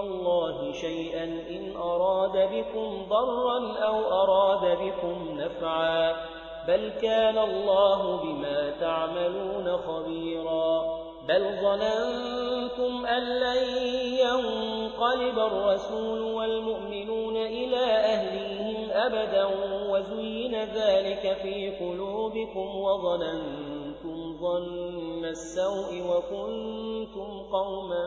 الله شيئا إن أراد بكم ضرا أو أراد بكم نفعا. بل كان الله بما تعملون خبيرا. بل ظننتم أن لن ينقلب الرسول والمؤمنون إلى أهليهم أبدا وزين ذلك في قلوبكم وظننتم ظن السوء وكنتم قوما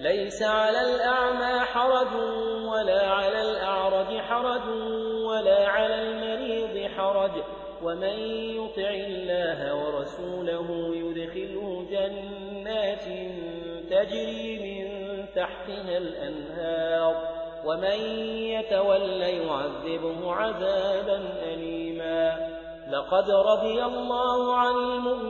ليس على الأعمى حرج ولا على الأعرج حرج ولا على المريض حرج. ومن يطع الله ورسوله يدخله جنات تجري من تحتها الأنهار. ومن يتول يعذبه عذابا أليما. لقد رضي الله عن المؤمنين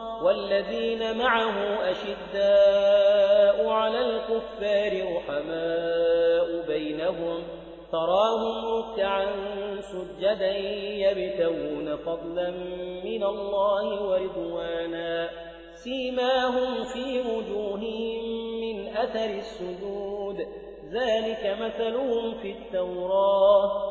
والذين معه أشداء على الكفار رحماء بينهم تراهم ركعا سجدا يبتغون فضلا من الله ورضوانا. سيماهم في وجوههم من أثر السجود. ذلك مثلهم في التوراة.